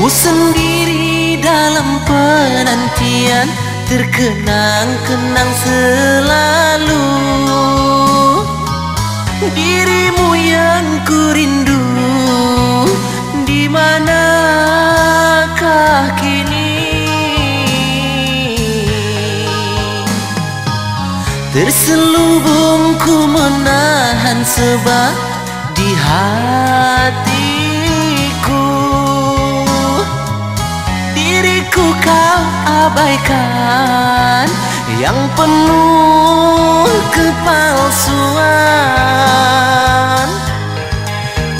Ku sendiri dalam penantian Terkenang-kenang selalu. Dirimu yang ku rindu Di manakah kini? Terselubung ku menahan sebab Di hatiku abaikan Yang penuh kepalsuan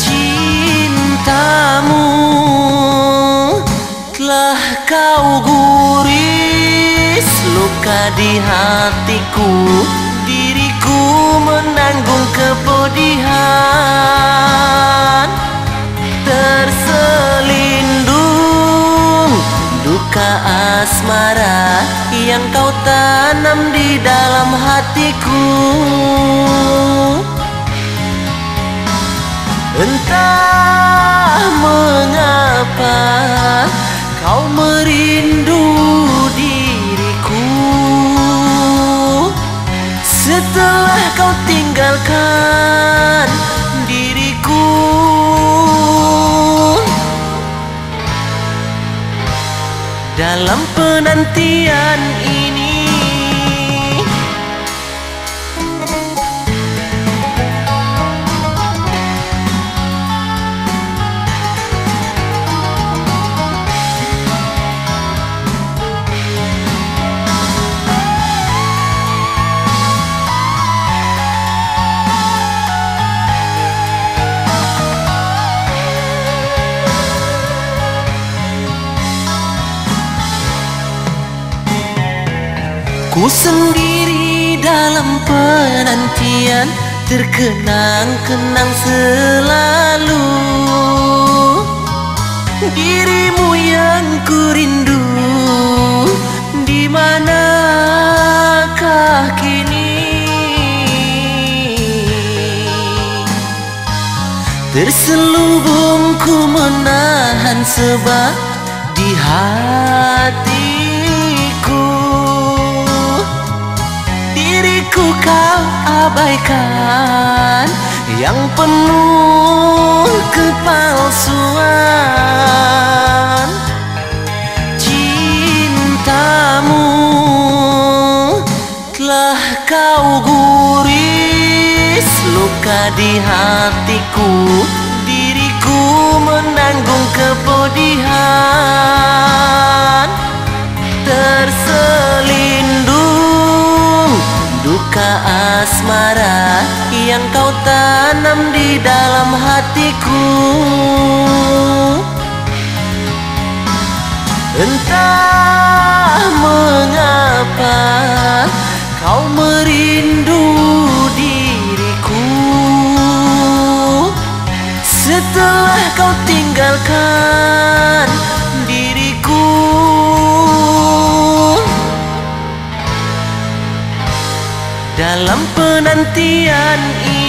Cintamu telah kau guris Luka di hatiku Diriku menanggung kepedihan duka asmara Yang kau tanam di dalam hatiku? Entah mengapa kau merindu diriku. Setelah kau tinggalkan Dalam penantian ini Ku sendiri dalam penantian Terkenang-kenang selalu. Dirimu yang ku rindu Di manakah kini? Terselubung ku menahan sebab Di hatiku Diriku kau abaikan Yang penuh kepalsuan. Cintamu telah kau guris Luka di hatiku Diriku menanggung kepedihan Yang kau tanam di dalam hatiku. Entah mengapa kau merindu diriku. Setelah kau tinggalkan Dalam penantian ini